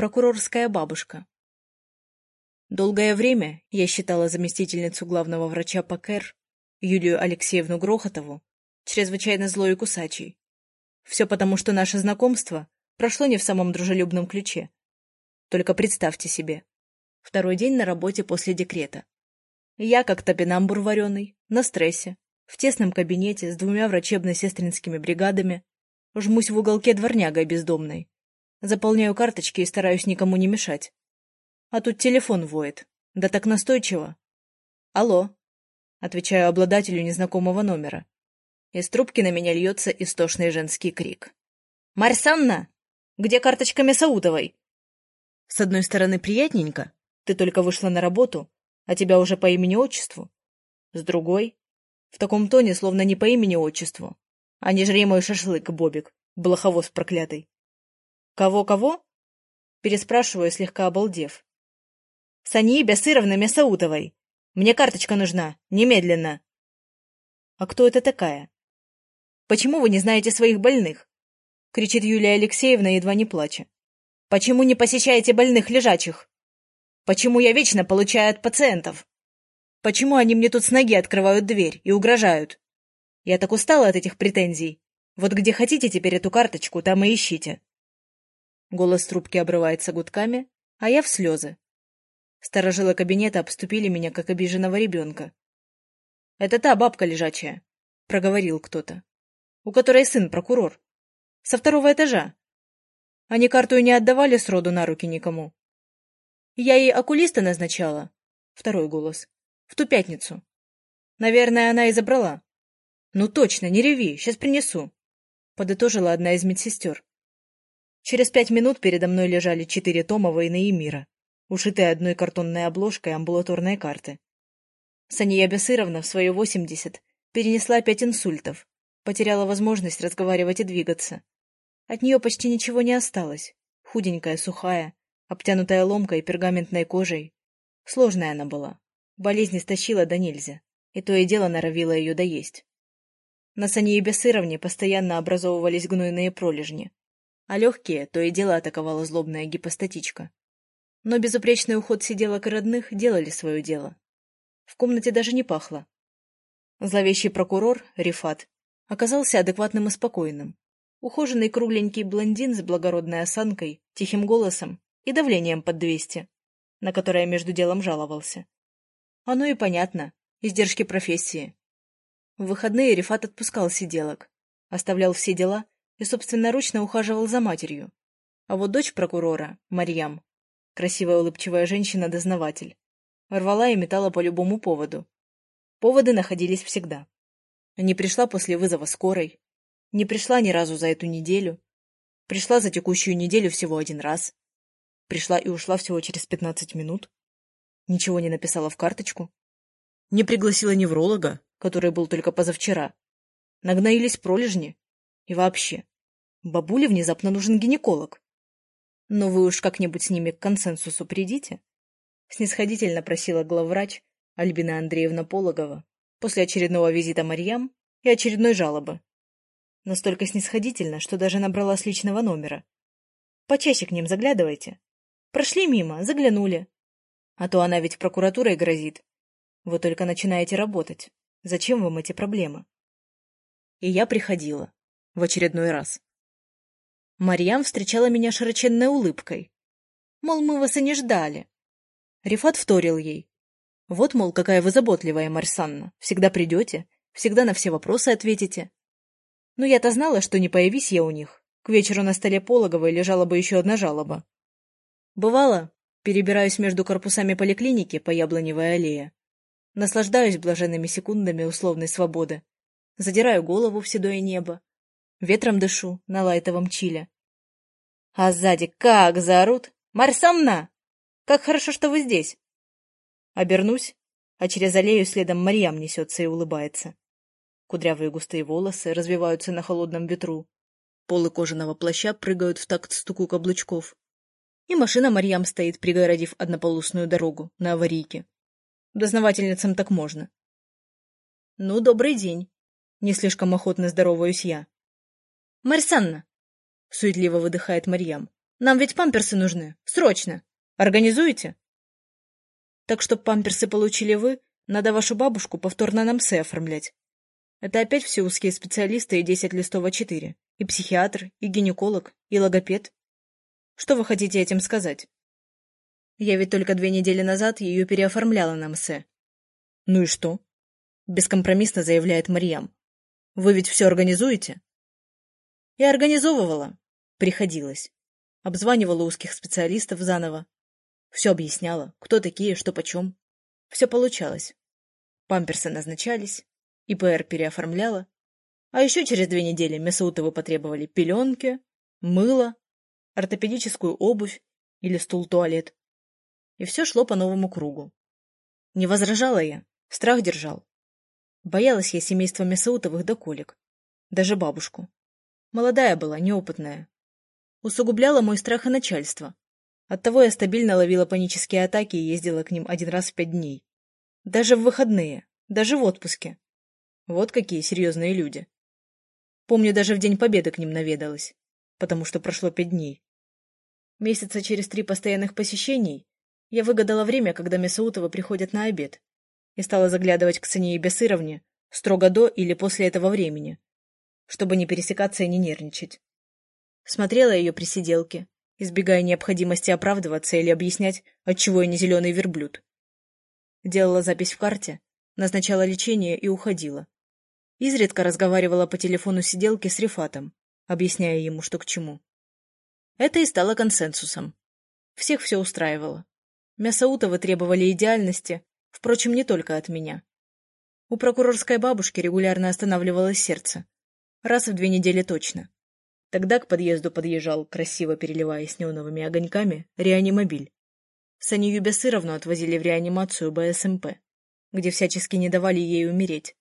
Прокурорская бабушка. Долгое время я считала заместительницу главного врача ПКР, Юлию Алексеевну Грохотову, чрезвычайно злой и кусачей. Все потому, что наше знакомство прошло не в самом дружелюбном ключе. Только представьте себе. Второй день на работе после декрета. Я, как топинамбур вареный, на стрессе, в тесном кабинете с двумя врачебно-сестринскими бригадами, жмусь в уголке дворнягой бездомной, заполняю карточки и стараюсь никому не мешать. А тут телефон воет. Да так настойчиво. Алло. Отвечаю обладателю незнакомого номера. Из трубки на меня льется истошный женский крик. «Марьсанна! Где карточка Мясаутовой?» С одной стороны, приятненько. Ты только вышла на работу, а тебя уже по имени-отчеству. С другой, в таком тоне, словно не по имени-отчеству, а не жри мой шашлык, Бобик, блоховоз проклятый. «Кого-кого?» Переспрашиваю, слегка обалдев. Сани Бясыровны Мясаутовой. Мне карточка нужна. Немедленно. А кто это такая? Почему вы не знаете своих больных? Кричит Юлия Алексеевна, едва не плача. Почему не посещаете больных лежачих? Почему я вечно получаю от пациентов? Почему они мне тут с ноги открывают дверь и угрожают? Я так устала от этих претензий. Вот где хотите теперь эту карточку, там и ищите. Голос трубки обрывается гудками, а я в слезы. Старожилы кабинета обступили меня, как обиженного ребенка. — Это та бабка лежачая, — проговорил кто-то, — у которой сын прокурор. Со второго этажа. Они карту и не отдавали сроду на руки никому. Я ей окулиста назначала. Второй голос. В ту пятницу. Наверное, она и забрала. Ну точно, не реви, сейчас принесу. Подытожила одна из медсестер. Через пять минут передо мной лежали четыре тома «Войны и мира» ушитая одной картонной обложкой амбулаторной карты. Сания Бесыровна в свои восемьдесят перенесла пять инсультов, потеряла возможность разговаривать и двигаться. От нее почти ничего не осталось. Худенькая, сухая, обтянутая ломкой и пергаментной кожей. Сложная она была. Болезнь истощила до нельзя, и то и дело норовила ее доесть. На Сане Бесыровне постоянно образовывались гнойные пролежни, а легкие то и дело атаковала злобная гипостатичка. Но безупречный уход сиделок и родных делали свое дело. В комнате даже не пахло. Зловещий прокурор, Рифат, оказался адекватным и спокойным. Ухоженный кругленький блондин с благородной осанкой, тихим голосом и давлением под двести, на которое между делом жаловался. Оно и понятно, издержки профессии. В выходные Рифат отпускал сиделок, оставлял все дела и собственноручно ухаживал за матерью. А вот дочь прокурора, Марьям, Красивая улыбчивая женщина-дознаватель. Рвала и метала по любому поводу. Поводы находились всегда. Не пришла после вызова скорой. Не пришла ни разу за эту неделю. Пришла за текущую неделю всего один раз. Пришла и ушла всего через пятнадцать минут. Ничего не написала в карточку. Не пригласила невролога, который был только позавчера. Нагноились пролежни. И вообще, бабуле внезапно нужен гинеколог. Но вы уж как-нибудь с ними к консенсусу придите. Снисходительно просила главврач Альбина Андреевна Пологова после очередного визита Марьям и очередной жалобы. Настолько снисходительно, что даже набрала с личного номера. Почаще к ним заглядывайте. Прошли мимо, заглянули. А то она ведь прокуратурой грозит. Вы только начинаете работать. Зачем вам эти проблемы? И я приходила. В очередной раз. Марьям встречала меня широченной улыбкой. Мол, мы вас и не ждали. Рифат вторил ей. Вот, мол, какая вы заботливая, Марсанна. Всегда придете, всегда на все вопросы ответите. Но я-то знала, что не появись я у них. К вечеру на столе Пологовой лежала бы еще одна жалоба. Бывало, перебираюсь между корпусами поликлиники по Яблоневой аллее. Наслаждаюсь блаженными секундами условной свободы. Задираю голову в седое небо, Ветром дышу на лайтовом чиле. А сзади как заорут! Марсамна! Как хорошо, что вы здесь! Обернусь, а через аллею следом Марьям несется и улыбается. Кудрявые густые волосы развиваются на холодном ветру. Полы кожаного плаща прыгают в такт стуку каблучков. И машина Марьям стоит, пригородив однополосную дорогу на аварийке. Дознавательницам так можно. Ну, добрый день. Не слишком охотно здороваюсь я. «Марьсанна!» — суетливо выдыхает Марьям, Нам ведь памперсы нужны. Срочно. Организуете? Так, чтоб памперсы получили вы, надо вашу бабушку повторно на МСЭ оформлять. Это опять все узкие специалисты и десять листов А4. И психиатр, и гинеколог, и логопед. Что вы хотите этим сказать? Я ведь только две недели назад ее переоформляла на МСЭ. Ну и что? Бескомпромиссно заявляет Марьям. Вы ведь все организуете? Я организовывала. Приходилось. Обзванивала узких специалистов заново. Все объясняла, кто такие, что почем. Все получалось. Памперсы назначались, ИПР переоформляла. А еще через две недели Месаутовы потребовали пеленки, мыло, ортопедическую обувь или стул-туалет. И все шло по новому кругу. Не возражала я, страх держал. Боялась я семейства Месаутовых до колик. Даже бабушку. Молодая была, неопытная. Усугубляло мой страх и начальство. Оттого я стабильно ловила панические атаки и ездила к ним один раз в пять дней. Даже в выходные, даже в отпуске. Вот какие серьезные люди. Помню, даже в День Победы к ним наведалась, потому что прошло пять дней. Месяца через три постоянных посещений я выгадала время, когда Месаутовы приходят на обед, и стала заглядывать к Сане и Бесыровне строго до или после этого времени, чтобы не пересекаться и не нервничать. Смотрела ее при сиделке, избегая необходимости оправдываться или объяснять, отчего я не зеленый верблюд. Делала запись в карте, назначала лечение и уходила. Изредка разговаривала по телефону сиделки с Рифатом, объясняя ему, что к чему. Это и стало консенсусом. Всех все устраивало. Мясоутовы требовали идеальности, впрочем, не только от меня. У прокурорской бабушки регулярно останавливалось сердце. Раз в две недели точно. Тогда к подъезду подъезжал, красиво переливаясь неоновыми огоньками, реанимобиль. Санию Бесыровну отвозили в реанимацию БСМП, где всячески не давали ей умереть.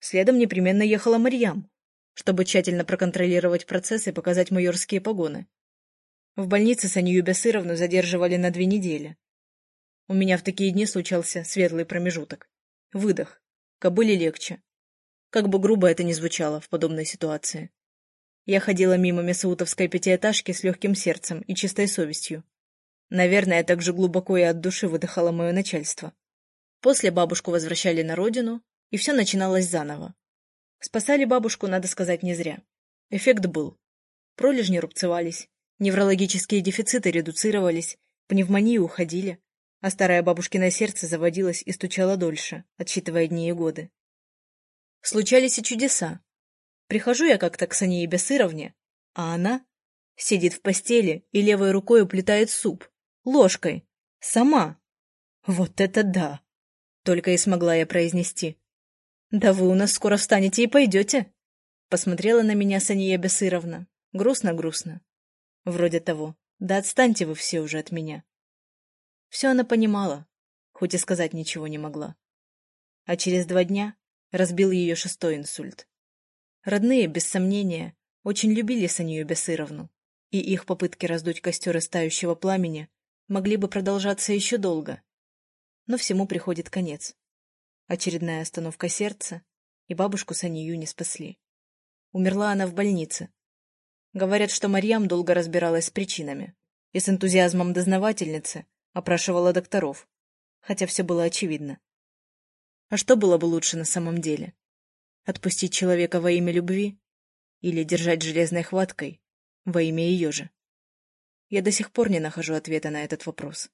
Следом непременно ехала Марьям, чтобы тщательно проконтролировать процесс и показать майорские погоны. В больнице Санию Бесыровну задерживали на две недели. У меня в такие дни случался светлый промежуток. Выдох. Кобыле легче. Как бы грубо это ни звучало в подобной ситуации. Я ходила мимо Месаутовской пятиэтажки с легким сердцем и чистой совестью. Наверное, так же глубоко и от души выдыхало мое начальство. После бабушку возвращали на родину, и все начиналось заново. Спасали бабушку, надо сказать, не зря. Эффект был. Пролежни рубцевались, неврологические дефициты редуцировались, пневмонии уходили, а старое бабушкино сердце заводилось и стучало дольше, отсчитывая дни и годы. Случались и чудеса. Прихожу я как-то к Сане Бесыровне, а она сидит в постели и левой рукой уплетает суп. Ложкой. Сама. Вот это да! Только и смогла я произнести. Да вы у нас скоро встанете и пойдете. Посмотрела на меня Сания Бесыровна. Грустно-грустно. Вроде того. Да отстаньте вы все уже от меня. Все она понимала, хоть и сказать ничего не могла. А через два дня разбил ее шестой инсульт. Родные, без сомнения, очень любили Санию Бесыровну, и их попытки раздуть костер из пламени могли бы продолжаться еще долго. Но всему приходит конец. Очередная остановка сердца, и бабушку Санию не спасли. Умерла она в больнице. Говорят, что Марьям долго разбиралась с причинами и с энтузиазмом дознавательницы опрашивала докторов, хотя все было очевидно. А что было бы лучше на самом деле? Отпустить человека во имя любви или держать железной хваткой во имя ее же? Я до сих пор не нахожу ответа на этот вопрос.